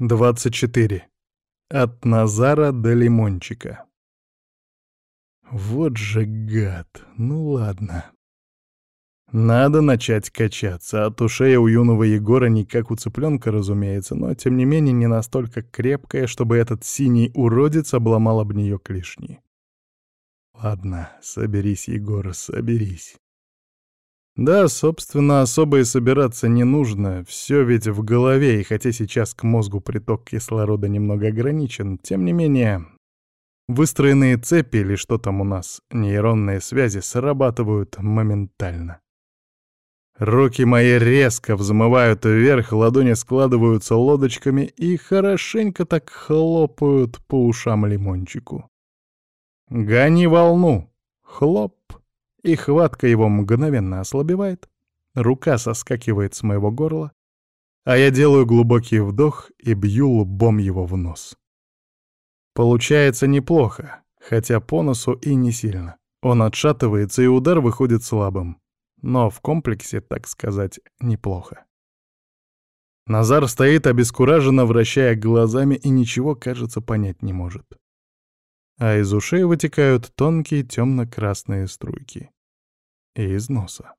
24. От Назара до Лимончика. Вот же гад. Ну ладно. Надо начать качаться, а то шея у юного Егора не как у цыпленка, разумеется, но тем не менее не настолько крепкая, чтобы этот синий уродец обломал об нее клешни. Ладно, соберись, Егор, соберись. Да, собственно, особо и собираться не нужно, все ведь в голове, и хотя сейчас к мозгу приток кислорода немного ограничен, тем не менее, выстроенные цепи или что там у нас, нейронные связи срабатывают моментально. Руки мои резко взмывают вверх, ладони складываются лодочками и хорошенько так хлопают по ушам лимончику. «Гони волну!» Хлоп! И хватка его мгновенно ослабевает, рука соскакивает с моего горла, а я делаю глубокий вдох и бью лбом его в нос. Получается неплохо, хотя по носу и не сильно. Он отшатывается, и удар выходит слабым. Но в комплексе, так сказать, неплохо. Назар стоит обескураженно, вращая глазами, и ничего, кажется, понять не может а из ушей вытекают тонкие темно-красные струйки. И из носа.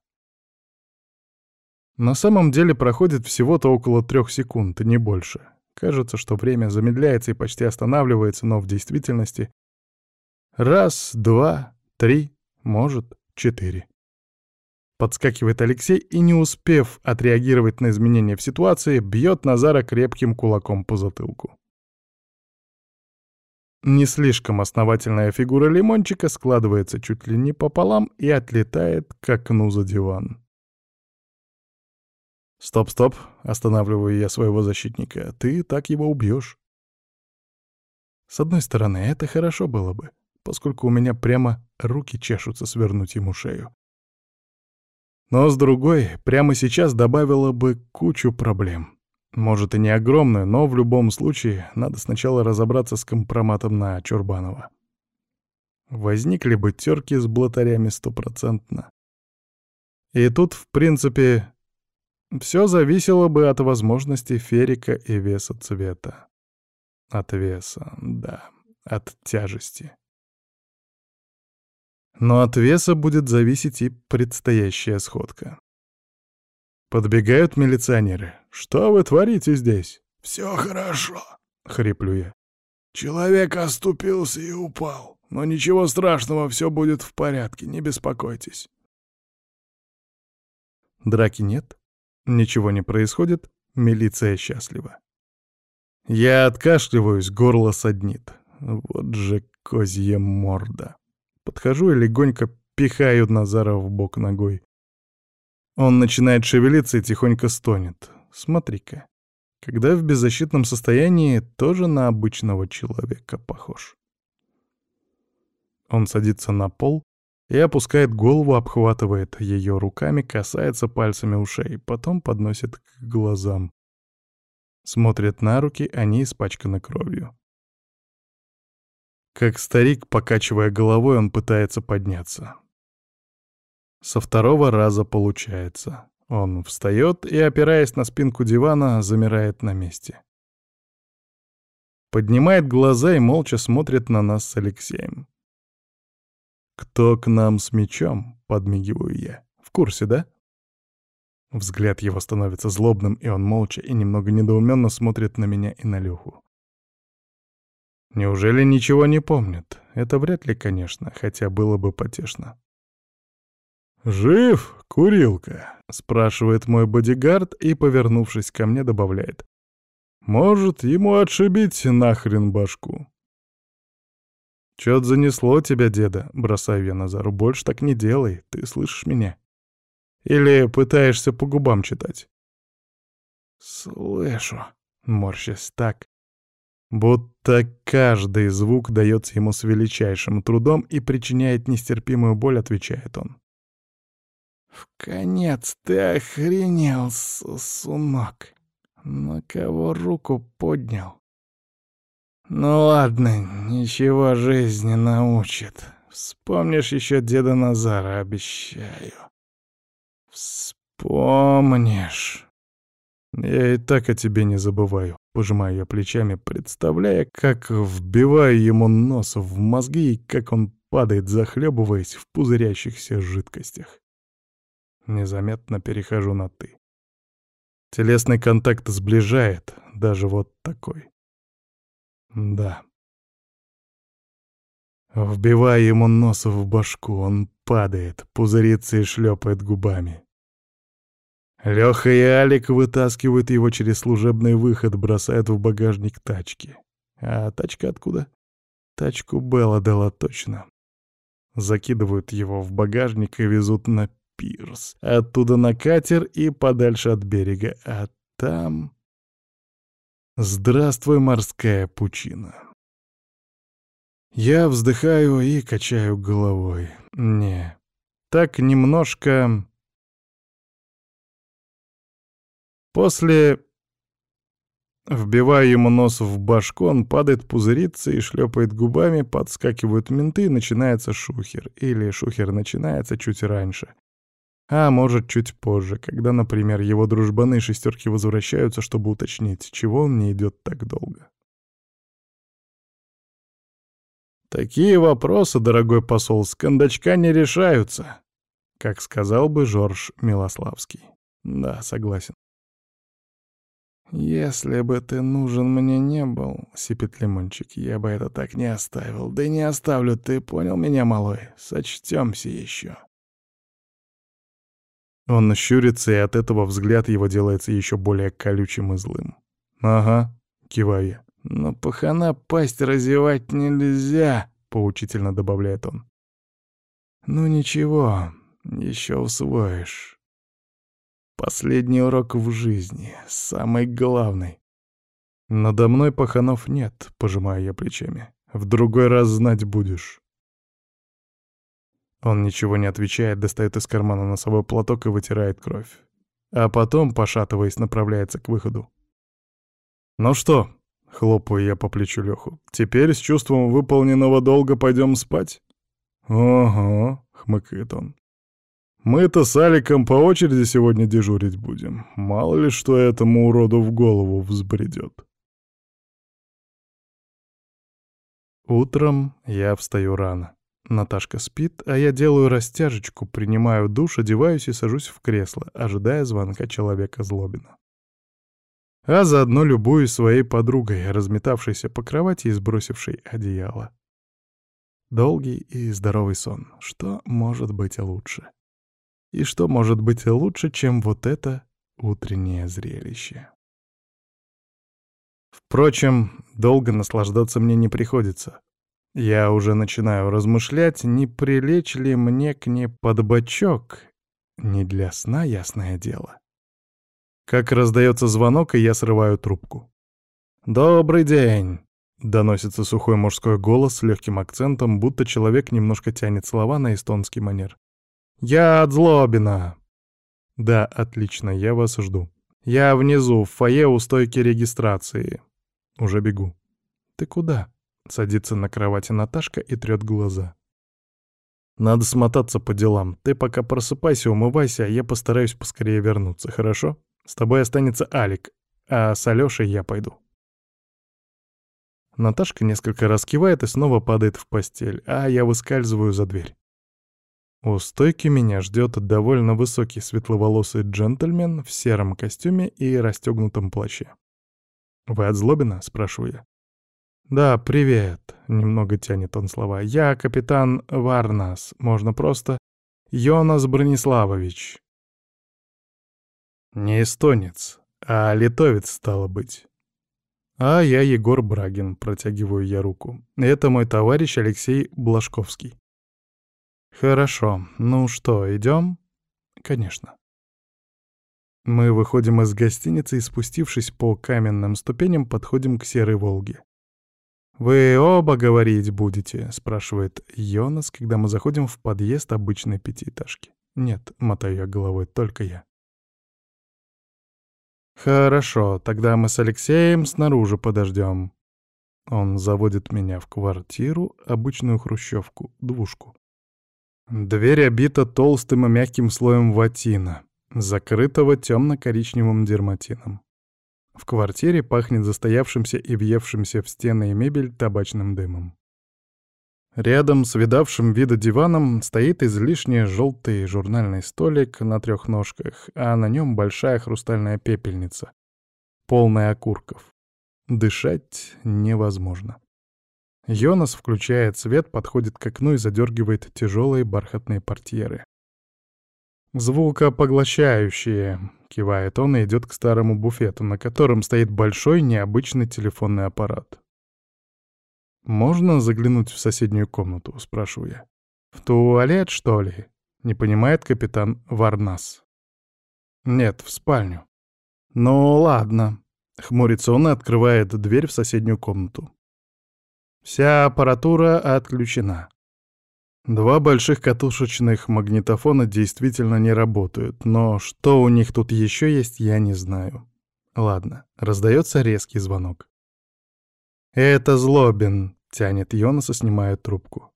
На самом деле проходит всего-то около трех секунд, не больше. Кажется, что время замедляется и почти останавливается, но в действительности раз, два, три, может, четыре. Подскакивает Алексей и, не успев отреагировать на изменения в ситуации, бьет Назара крепким кулаком по затылку. Не слишком основательная фигура лимончика складывается чуть ли не пополам и отлетает к окну за диван. «Стоп-стоп», — останавливаю я своего защитника, — «ты так его убьешь. С одной стороны, это хорошо было бы, поскольку у меня прямо руки чешутся свернуть ему шею. Но с другой, прямо сейчас добавило бы кучу проблем. Может и не огромную, но в любом случае надо сначала разобраться с компроматом на Чурбанова. Возникли бы терки с блатарями стопроцентно. И тут, в принципе, все зависело бы от возможности ферика и веса цвета. От веса, да, от тяжести. Но от веса будет зависеть и предстоящая сходка. Подбегают милиционеры. «Что вы творите здесь?» «Все хорошо», — хриплю я. «Человек оступился и упал. Но ничего страшного, все будет в порядке, не беспокойтесь». Драки нет, ничего не происходит, милиция счастлива. Я откашливаюсь, горло саднит. Вот же козья морда. Подхожу и легонько пихаю Назара в бок ногой. Он начинает шевелиться и тихонько стонет. Смотри-ка. Когда в беззащитном состоянии, тоже на обычного человека похож. Он садится на пол и опускает голову, обхватывает ее руками, касается пальцами ушей, потом подносит к глазам. Смотрит на руки, они испачканы кровью. Как старик, покачивая головой, он пытается подняться. Со второго раза получается. Он встает и, опираясь на спинку дивана, замирает на месте. Поднимает глаза и молча смотрит на нас с Алексеем. «Кто к нам с мечом?» — подмигиваю я. «В курсе, да?» Взгляд его становится злобным, и он молча и немного недоуменно смотрит на меня и на Леху. Неужели ничего не помнит? Это вряд ли, конечно, хотя было бы потешно. «Жив, курилка?» — спрашивает мой бодигард и, повернувшись ко мне, добавляет. «Может, ему отшибить нахрен башку?» «Чё-то занесло тебя, деда?» — бросаю я Назару. «Больше так не делай, ты слышишь меня? Или пытаешься по губам читать?» «Слышу», — морщась так, будто каждый звук дается ему с величайшим трудом и причиняет нестерпимую боль, отвечает он. В конец ты охренел, сосунок. На кого руку поднял? Ну ладно, ничего жизнь не научит. Вспомнишь еще деда Назара, обещаю. Вспомнишь. Я и так о тебе не забываю, Пожимаю я плечами, представляя, как вбиваю ему нос в мозги и как он падает, захлебываясь в пузырящихся жидкостях. Незаметно перехожу на «ты». Телесный контакт сближает, даже вот такой. Да. Вбиваю ему нос в башку, он падает, пузырится и шлепает губами. Лёха и Алик вытаскивают его через служебный выход, бросают в багажник тачки. А тачка откуда? Тачку Белла дала точно. Закидывают его в багажник и везут на пирс. Оттуда на катер и подальше от берега. А там... Здравствуй, морская пучина. Я вздыхаю и качаю головой. Не, так немножко... После... Вбиваю ему нос в башку, он падает, пузырится и шлепает губами, подскакивают менты, начинается шухер. Или шухер начинается чуть раньше. А может, чуть позже, когда, например, его дружбаны и шестерки возвращаются, чтобы уточнить, чего он не идет так долго. Такие вопросы, дорогой посол, с кондачка не решаются, как сказал бы Жорж Милославский. Да, согласен. «Если бы ты нужен мне не был, — сипит Лимончик, — я бы это так не оставил. Да не оставлю, ты понял меня, малой? Сочтёмся еще. Он щурится, и от этого взгляд его делается еще более колючим и злым. «Ага», — киваю я. «Но пахана пасть разевать нельзя», — поучительно добавляет он. «Ну ничего, еще усвоишь». Последний урок в жизни, самый главный. Надо мной паханов нет, пожимаю я плечами. В другой раз знать будешь. Он ничего не отвечает, достает из кармана носовой платок и вытирает кровь. А потом, пошатываясь, направляется к выходу. «Ну что?» — хлопаю я по плечу Леху. «Теперь с чувством выполненного долга пойдем спать?» «Ого», — хмыкает он. Мы-то с Аликом по очереди сегодня дежурить будем. Мало ли что этому уроду в голову взбредет. Утром я встаю рано. Наташка спит, а я делаю растяжечку, принимаю душ, одеваюсь и сажусь в кресло, ожидая звонка человека Злобина. А заодно любуюсь своей подругой, разметавшейся по кровати и сбросившей одеяло. Долгий и здоровый сон. Что может быть лучше? И что может быть лучше, чем вот это утреннее зрелище? Впрочем, долго наслаждаться мне не приходится. Я уже начинаю размышлять, не прилечь ли мне к ней под бочок. Не для сна, ясное дело. Как раздается звонок, и я срываю трубку. «Добрый день!» — доносится сухой мужской голос с легким акцентом, будто человек немножко тянет слова на эстонский манер. «Я от Злобина!» «Да, отлично, я вас жду. Я внизу, в фойе у стойки регистрации. Уже бегу». «Ты куда?» — садится на кровати Наташка и трёт глаза. «Надо смотаться по делам. Ты пока просыпайся, умывайся, а я постараюсь поскорее вернуться, хорошо? С тобой останется Алик, а с Алёшей я пойду». Наташка несколько раз кивает и снова падает в постель, а я выскальзываю за дверь. У стойки меня ждет довольно высокий светловолосый джентльмен в сером костюме и расстегнутом плаще. «Вы от Злобина?» — спрашиваю я. «Да, привет», — немного тянет он слова. «Я капитан Варнас, можно просто Йонас Брониславович». Не эстонец, а литовец, стало быть. А я Егор Брагин, протягиваю я руку. Это мой товарищ Алексей Блажковский. «Хорошо. Ну что, идем?» «Конечно». Мы выходим из гостиницы и, спустившись по каменным ступеням, подходим к Серой Волге. «Вы оба говорить будете?» — спрашивает Йонас, когда мы заходим в подъезд обычной пятиэтажки. «Нет», — мотаю я головой, — «только я». «Хорошо, тогда мы с Алексеем снаружи подождем». Он заводит меня в квартиру, обычную хрущевку, двушку. Дверь обита толстым и мягким слоем ватина, закрытого темно-коричневым дерматином. В квартире пахнет застоявшимся и въевшимся в стены и мебель табачным дымом. Рядом с видавшим вида диваном стоит излишне желтый журнальный столик на трех ножках, а на нем большая хрустальная пепельница, полная окурков. Дышать невозможно. Йонас включает свет, подходит к окну и задергивает тяжелые бархатные портьеры. «Звукопоглощающие», — кивает он и идет к старому буфету, на котором стоит большой необычный телефонный аппарат. «Можно заглянуть в соседнюю комнату?» — спрашиваю я. «В туалет, что ли?» — не понимает капитан Варнас. «Нет, в спальню». «Ну, ладно». Хмурится он и открывает дверь в соседнюю комнату. Вся аппаратура отключена. Два больших катушечных магнитофона действительно не работают, но что у них тут еще есть, я не знаю. Ладно, раздается резкий звонок. «Это Злобин», — тянет Йонаса, снимая трубку.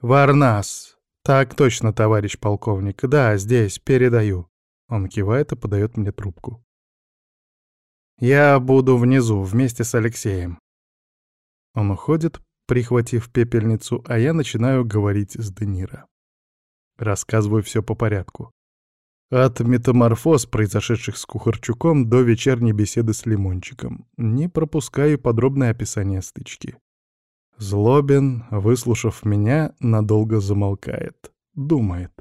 «Варнас! Так точно, товарищ полковник. Да, здесь, передаю». Он кивает и подает мне трубку. «Я буду внизу, вместе с Алексеем». Он уходит, прихватив пепельницу, а я начинаю говорить с Дениро. Рассказываю все по порядку. От метаморфоз, произошедших с Кухарчуком, до вечерней беседы с Лимончиком. Не пропускаю подробное описание стычки. Злобин, выслушав меня, надолго замолкает. Думает.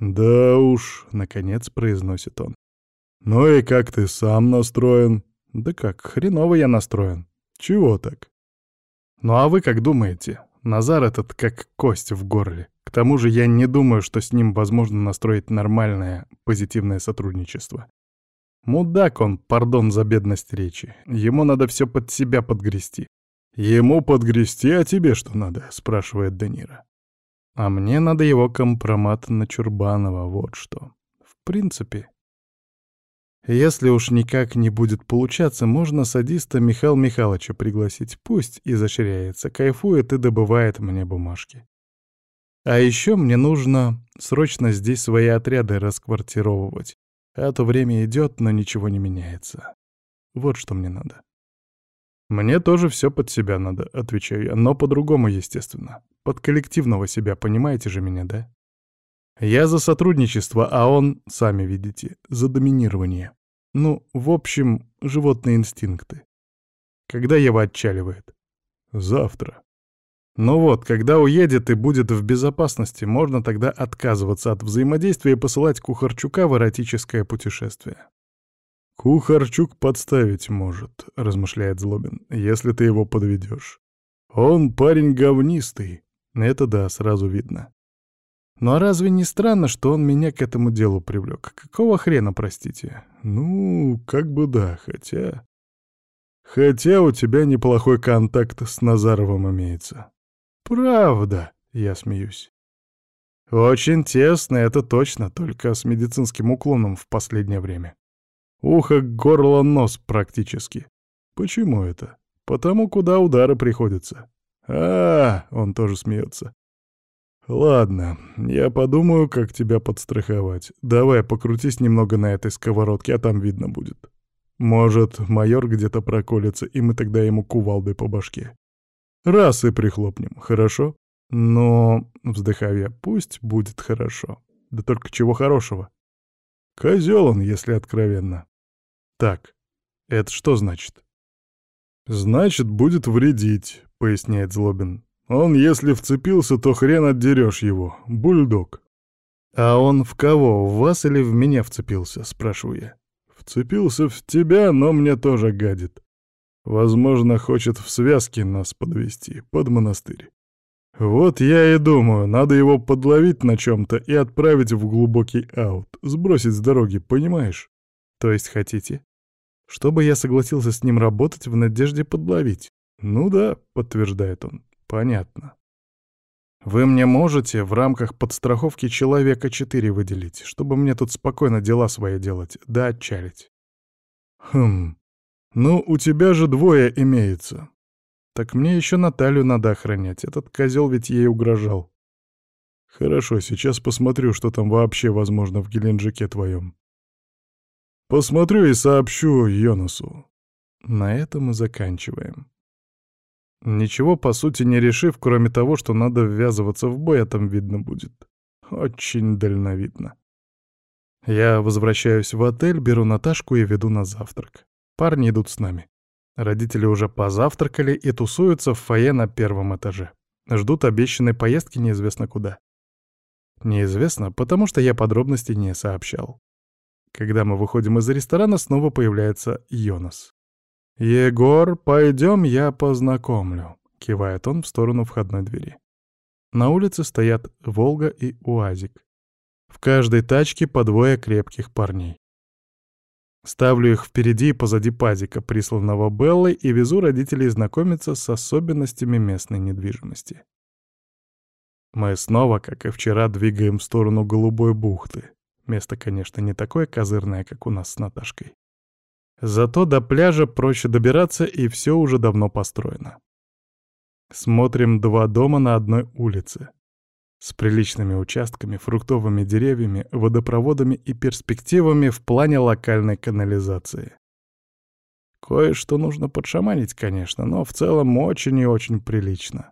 «Да уж», — наконец произносит он. «Ну и как ты сам настроен?» «Да как, хреново я настроен. Чего так?» «Ну а вы как думаете? Назар этот как кость в горле. К тому же я не думаю, что с ним возможно настроить нормальное, позитивное сотрудничество. Мудак он, пардон за бедность речи. Ему надо все под себя подгрести. Ему подгрести, а тебе что надо? спрашивает Данира. А мне надо его компромат на Чурбанова, вот что. В принципе. Если уж никак не будет получаться, можно садиста Михаила Михайловича пригласить. Пусть изощряется, кайфует и добывает мне бумажки. А еще мне нужно срочно здесь свои отряды расквартировывать. А то время идет, но ничего не меняется. Вот что мне надо. Мне тоже все под себя надо, отвечаю я, но по-другому, естественно. Под коллективного себя, понимаете же меня, да? Я за сотрудничество, а он, сами видите, за доминирование. Ну, в общем, животные инстинкты. Когда Ева отчаливает? Завтра. Ну вот, когда уедет и будет в безопасности, можно тогда отказываться от взаимодействия и посылать Кухарчука в эротическое путешествие. «Кухарчук подставить может», — размышляет Злобин, — «если ты его подведешь. Он парень говнистый. Это да, сразу видно. Ну а разве не странно, что он меня к этому делу привлек? Какого хрена, простите? Ну, как бы да, хотя... Хотя у тебя неплохой контакт с Назаровым имеется. «Правда», — я смеюсь. «Очень тесно, это точно, только с медицинским уклоном в последнее время. Ухо, горло, нос практически. Почему это? Потому куда удары приходятся. А, он тоже смеется. Ладно, я подумаю, как тебя подстраховать. Давай, покрутись немного на этой сковородке, а там видно будет. Может, майор где-то проколется, и мы тогда ему кувалдой по башке. Раз и прихлопнем, хорошо? Но, вздыхаю я, пусть будет хорошо. Да только чего хорошего? Козел он, если откровенно. Так, это что значит? Значит, будет вредить, поясняет Злобин. Он, если вцепился, то хрен отдерешь его. Бульдог. А он в кого, в вас или в меня вцепился, спрашиваю я. Вцепился в тебя, но мне тоже гадит. Возможно, хочет в связке нас подвести под монастырь. Вот я и думаю, надо его подловить на чем-то и отправить в глубокий аут, сбросить с дороги, понимаешь? То есть хотите? Чтобы я согласился с ним работать в надежде подловить? Ну да, подтверждает он. Понятно. Вы мне можете в рамках подстраховки человека четыре выделить, чтобы мне тут спокойно дела свои делать, да отчалить? Хм, «Ну, у тебя же двое имеется». «Так мне еще Наталью надо охранять. Этот козел ведь ей угрожал». «Хорошо, сейчас посмотрю, что там вообще возможно в Геленджике твоем». Посмотрю и сообщу Йонасу. На этом мы заканчиваем. Ничего, по сути, не решив, кроме того, что надо ввязываться в бой, а там видно будет. Очень дальновидно. Я возвращаюсь в отель, беру Наташку и веду на завтрак. Парни идут с нами. Родители уже позавтракали и тусуются в фойе на первом этаже. Ждут обещанной поездки неизвестно куда. Неизвестно, потому что я подробностей не сообщал. Когда мы выходим из ресторана, снова появляется Йонас. «Егор, пойдем, я познакомлю», — кивает он в сторону входной двери. На улице стоят «Волга» и «УАЗик». В каждой тачке по двое крепких парней. Ставлю их впереди и позади пазика, присланного Беллой, и везу родителей знакомиться с особенностями местной недвижимости. Мы снова, как и вчера, двигаем в сторону Голубой бухты. Место, конечно, не такое козырное, как у нас с Наташкой. Зато до пляжа проще добираться, и все уже давно построено. Смотрим два дома на одной улице с приличными участками, фруктовыми деревьями, водопроводами и перспективами в плане локальной канализации. Кое-что нужно подшаманить, конечно, но в целом очень и очень прилично.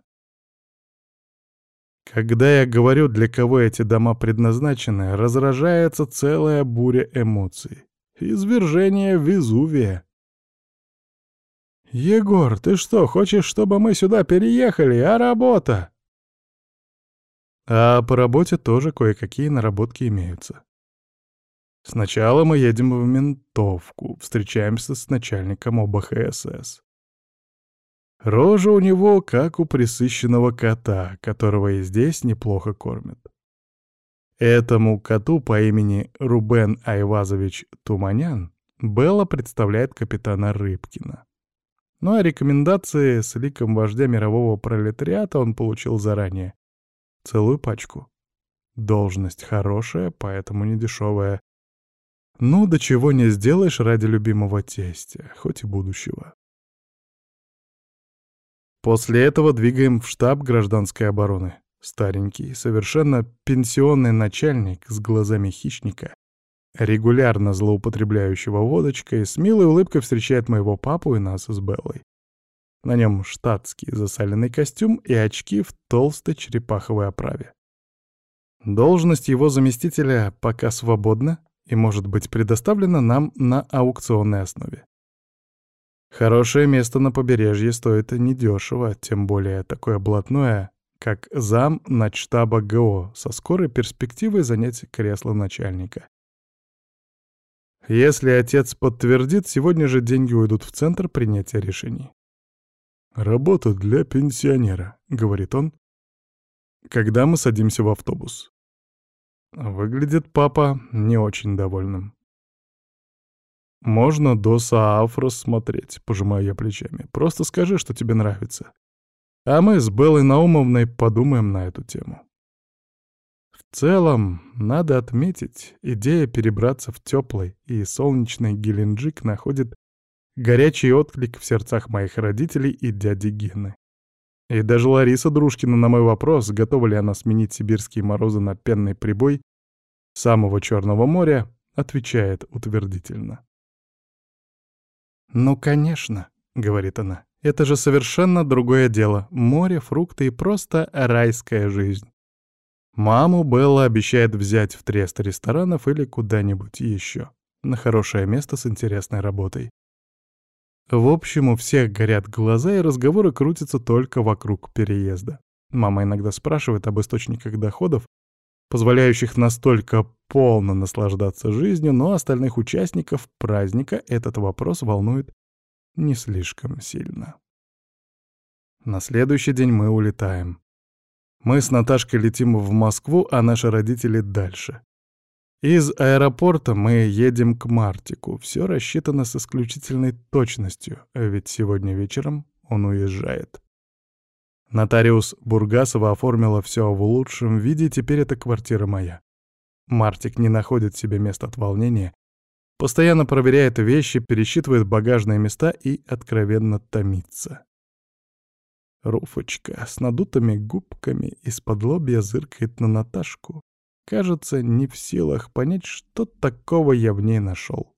Когда я говорю, для кого эти дома предназначены, разражается целая буря эмоций. Извержение Везувия. «Егор, ты что, хочешь, чтобы мы сюда переехали, а работа?» А по работе тоже кое-какие наработки имеются. Сначала мы едем в ментовку, встречаемся с начальником ОБХСС. Рожа у него, как у присыщенного кота, которого и здесь неплохо кормят. Этому коту по имени Рубен Айвазович Туманян Белла представляет капитана Рыбкина. Ну а рекомендации с ликом вождя мирового пролетариата он получил заранее. Целую пачку. Должность хорошая, поэтому не дешевая. Ну, до чего не сделаешь ради любимого тестя, хоть и будущего. После этого двигаем в штаб гражданской обороны. Старенький, совершенно пенсионный начальник с глазами хищника, регулярно злоупотребляющего водочкой, с милой улыбкой встречает моего папу и нас с Беллой. На нем штатский засаленный костюм и очки в толстой черепаховой оправе. Должность его заместителя пока свободна и может быть предоставлена нам на аукционной основе. Хорошее место на побережье стоит недешево, тем более такое блатное, как зам начштаба ГО со скорой перспективой занять кресло начальника. Если отец подтвердит, сегодня же деньги уйдут в центр принятия решений. «Работа для пенсионера», — говорит он, когда мы садимся в автобус. Выглядит папа не очень довольным. «Можно до Сааф рассмотреть», — пожимаю я плечами. «Просто скажи, что тебе нравится. А мы с Беллой Наумовной подумаем на эту тему». В целом, надо отметить, идея перебраться в теплый и солнечный Геленджик находит горячий отклик в сердцах моих родителей и дяди Гены. И даже Лариса Дружкина на мой вопрос, готова ли она сменить сибирские морозы на пенный прибой самого Черного моря, отвечает утвердительно. «Ну, конечно», — говорит она, — «это же совершенно другое дело. Море, фрукты и просто райская жизнь. Маму Белла обещает взять в трест ресторанов или куда-нибудь еще, на хорошее место с интересной работой. В общем, у всех горят глаза, и разговоры крутятся только вокруг переезда. Мама иногда спрашивает об источниках доходов, позволяющих настолько полно наслаждаться жизнью, но остальных участников праздника этот вопрос волнует не слишком сильно. На следующий день мы улетаем. Мы с Наташкой летим в Москву, а наши родители дальше. Из аэропорта мы едем к Мартику. Все рассчитано с исключительной точностью, ведь сегодня вечером он уезжает. Нотариус Бургасова оформила все в лучшем виде, теперь это квартира моя. Мартик не находит себе места от волнения, постоянно проверяет вещи, пересчитывает багажные места и откровенно томится. Руфочка с надутыми губками из-под лобья зыркает на Наташку, кажется, не в силах понять, что такого я в ней нашел.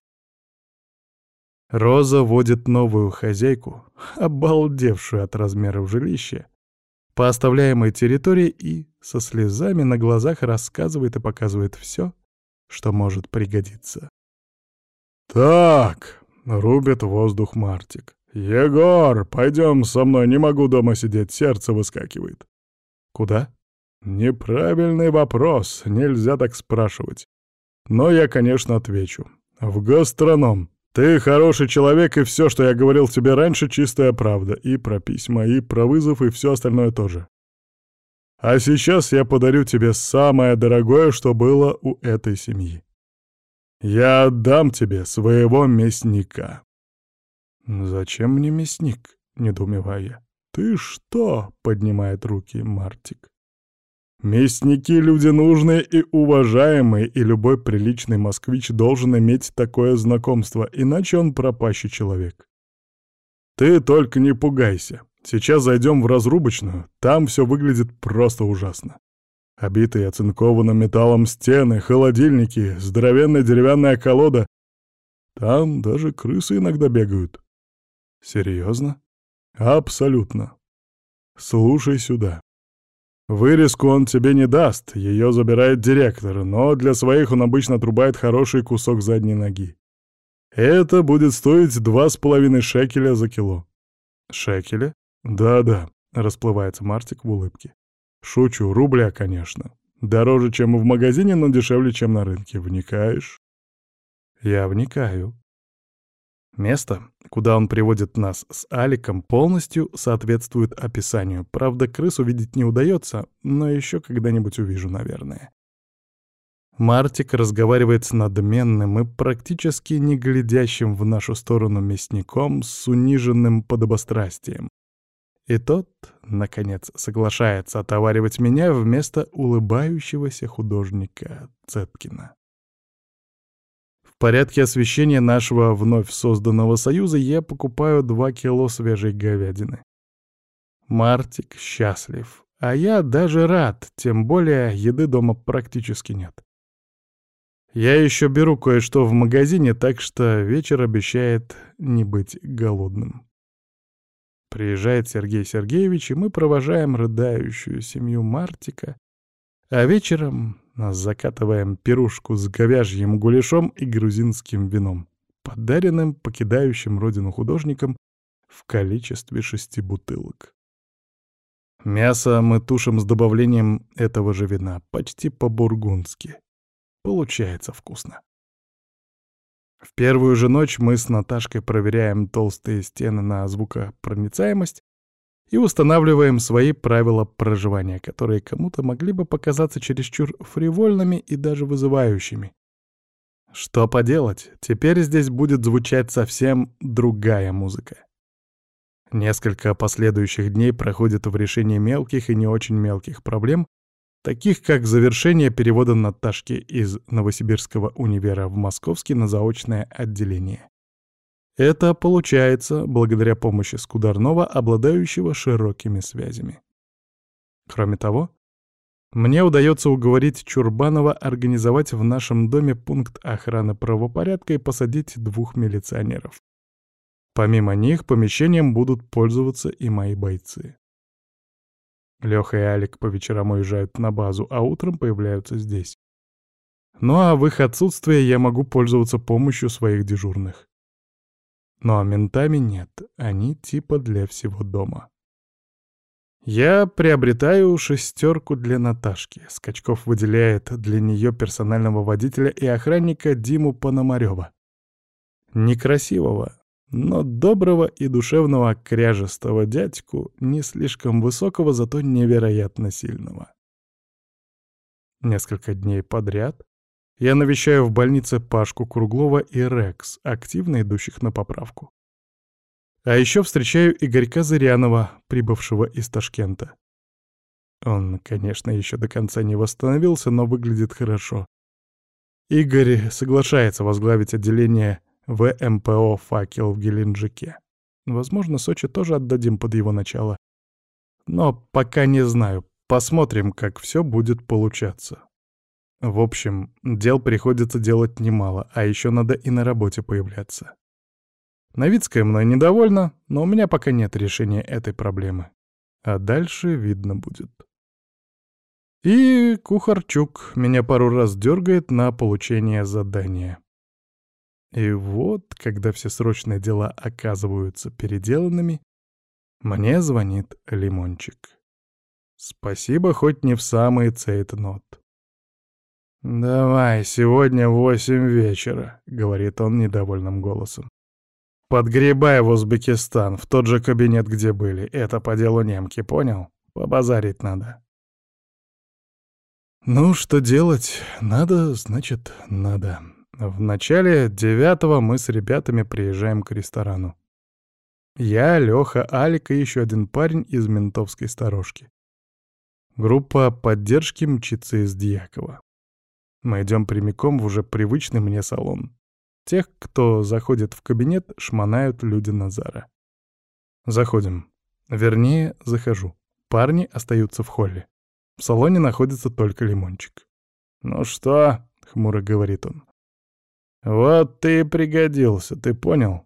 Роза водит новую хозяйку, обалдевшую от размеров жилища, по оставляемой территории и со слезами на глазах рассказывает и показывает все, что может пригодиться. «Так», — рубит воздух Мартик. «Егор, пойдем со мной, не могу дома сидеть, сердце выскакивает». «Куда?» «Неправильный вопрос, нельзя так спрашивать. Но я, конечно, отвечу. В гастроном. Ты хороший человек, и все, что я говорил тебе раньше, чистая правда. И про письма, и про вызов, и все остальное тоже. А сейчас я подарю тебе самое дорогое, что было у этой семьи. Я отдам тебе своего мясника. «Зачем мне мясник?» — недоумеваю я. «Ты что?» — поднимает руки Мартик. «Мясники — люди нужные и уважаемые, и любой приличный москвич должен иметь такое знакомство, иначе он пропащий человек. Ты только не пугайся. Сейчас зайдем в разрубочную, там все выглядит просто ужасно. Обитые оцинкованным металлом стены, холодильники, здоровенная деревянная колода. Там даже крысы иногда бегают. Серьезно? Абсолютно. Слушай сюда. Вырезку он тебе не даст, ее забирает директор, но для своих он обычно отрубает хороший кусок задней ноги. Это будет стоить два с половиной шекеля за кило. Шекеля? Да-да, расплывается Мартик в улыбке. Шучу, рубля, конечно. Дороже, чем в магазине, но дешевле, чем на рынке. Вникаешь? Я вникаю. Место, куда он приводит нас с Аликом, полностью соответствует описанию. Правда, крыс увидеть не удается, но еще когда-нибудь увижу, наверное. Мартик разговаривает с надменным и практически не глядящим в нашу сторону мясником с униженным подобострастием. И тот, наконец, соглашается отоваривать меня вместо улыбающегося художника Цеткина. В порядке освещения нашего вновь созданного союза я покупаю два кило свежей говядины. Мартик счастлив, а я даже рад, тем более еды дома практически нет. Я еще беру кое-что в магазине, так что вечер обещает не быть голодным. Приезжает Сергей Сергеевич, и мы провожаем рыдающую семью Мартика, а вечером закатываем пирушку с говяжьим гуляшом и грузинским вином, подаренным покидающим родину художникам в количестве шести бутылок. Мясо мы тушим с добавлением этого же вина, почти по-бургундски. Получается вкусно. В первую же ночь мы с Наташкой проверяем толстые стены на звукопроницаемость и устанавливаем свои правила проживания, которые кому-то могли бы показаться чересчур фривольными и даже вызывающими. Что поделать, теперь здесь будет звучать совсем другая музыка. Несколько последующих дней проходит в решении мелких и не очень мелких проблем, таких как завершение перевода Наташки из Новосибирского универа в Московский на заочное отделение. Это получается благодаря помощи Скударнова, обладающего широкими связями. Кроме того, мне удается уговорить Чурбанова организовать в нашем доме пункт охраны правопорядка и посадить двух милиционеров. Помимо них, помещением будут пользоваться и мои бойцы. Лёха и Алик по вечерам уезжают на базу, а утром появляются здесь. Ну а в их отсутствие я могу пользоваться помощью своих дежурных. Но ментами нет, они типа для всего дома. Я приобретаю шестерку для Наташки. Скачков выделяет для нее персонального водителя и охранника Диму Пономарева. Некрасивого, но доброго и душевного кряжестого дядьку, не слишком высокого, зато невероятно сильного. Несколько дней подряд я навещаю в больнице Пашку Круглова и Рекс, активно идущих на поправку. А еще встречаю Игорька Зырянова, прибывшего из Ташкента. Он, конечно, еще до конца не восстановился, но выглядит хорошо. Игорь соглашается возглавить отделение в МПО «Факел» в Геленджике. Возможно, Сочи тоже отдадим под его начало. Но пока не знаю. Посмотрим, как все будет получаться. В общем, дел приходится делать немало, а еще надо и на работе появляться. Новицкая мной недовольна, но у меня пока нет решения этой проблемы. А дальше видно будет. И Кухарчук меня пару раз дергает на получение задания. И вот, когда все срочные дела оказываются переделанными, мне звонит Лимончик. Спасибо, хоть не в самый цейтнот. «Давай, сегодня восемь вечера», — говорит он недовольным голосом. «Подгребай в Узбекистан, в тот же кабинет, где были. Это по делу немки, понял? Побазарить надо». Ну, что делать? Надо, значит, надо. В начале девятого мы с ребятами приезжаем к ресторану. Я, Лёха, Алик и еще один парень из ментовской сторожки. Группа поддержки мчится из Дьякова. Мы идем прямиком в уже привычный мне салон. Тех, кто заходит в кабинет, шмонают люди Назара. Заходим. Вернее, захожу. Парни остаются в холле. В салоне находится только лимончик. «Ну что?» — хмуро говорит он. «Вот ты и пригодился, ты понял?»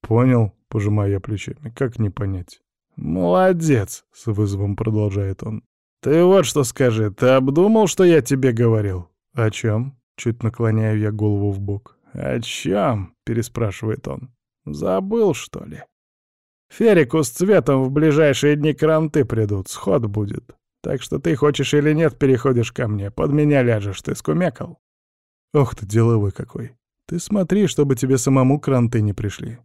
«Понял», — пожимаю я плечами. «Как не понять?» «Молодец!» — с вызовом продолжает он. «Ты вот что скажи, ты обдумал, что я тебе говорил?» «О чем?» — чуть наклоняю я голову в бок. «О чем?» — переспрашивает он. «Забыл, что ли?» «Ферику с цветом в ближайшие дни кранты придут, сход будет. Так что ты хочешь или нет, переходишь ко мне. Под меня ляжешь, ты скумекал?» «Ох ты, деловой какой. Ты смотри, чтобы тебе самому кранты не пришли».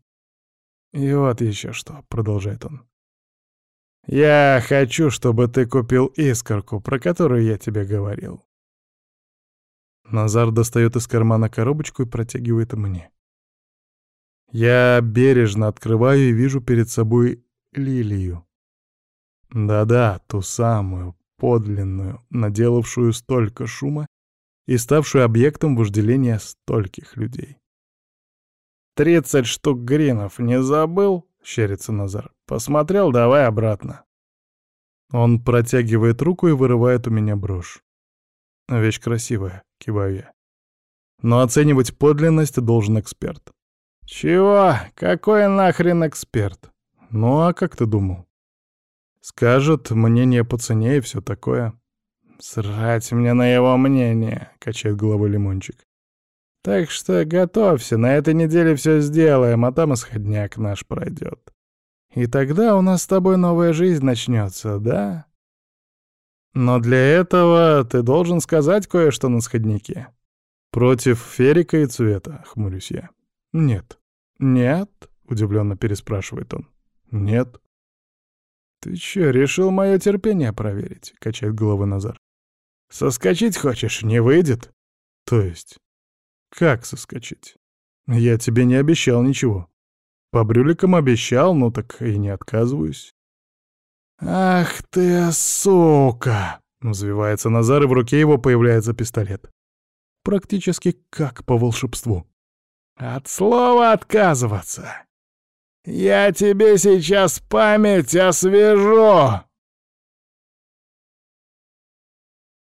«И вот еще что», — продолжает он. «Я хочу, чтобы ты купил искорку, про которую я тебе говорил. Назар достает из кармана коробочку и протягивает мне. Я бережно открываю и вижу перед собой лилию. Да-да, ту самую, подлинную, наделавшую столько шума и ставшую объектом вожделения стольких людей. «Тридцать штук гринов, не забыл?» — щерится Назар. «Посмотрел, давай обратно». Он протягивает руку и вырывает у меня брошь. Вещь красивая, киваю я. Но оценивать подлинность должен эксперт. Чего? Какой нахрен эксперт? Ну а как ты думал? Скажет мнение по цене и все такое. Срать мне на его мнение, качает головой лимончик. Так что готовься, на этой неделе все сделаем, а там исходняк наш пройдет. И тогда у нас с тобой новая жизнь начнется, да? Но для этого ты должен сказать кое-что на сходнике. Против Ферика и Цвета, хмурюсь я. Нет. Нет? Удивленно переспрашивает он. Нет. Ты чё, решил мое терпение проверить? Качает головой Назар. Соскочить хочешь? Не выйдет. То есть? Как соскочить? Я тебе не обещал ничего. По брюликам обещал, ну так и не отказываюсь. «Ах ты, сука!» — взвивается Назар, и в руке его появляется пистолет. Практически как по волшебству. «От слова отказываться! Я тебе сейчас память освежу!»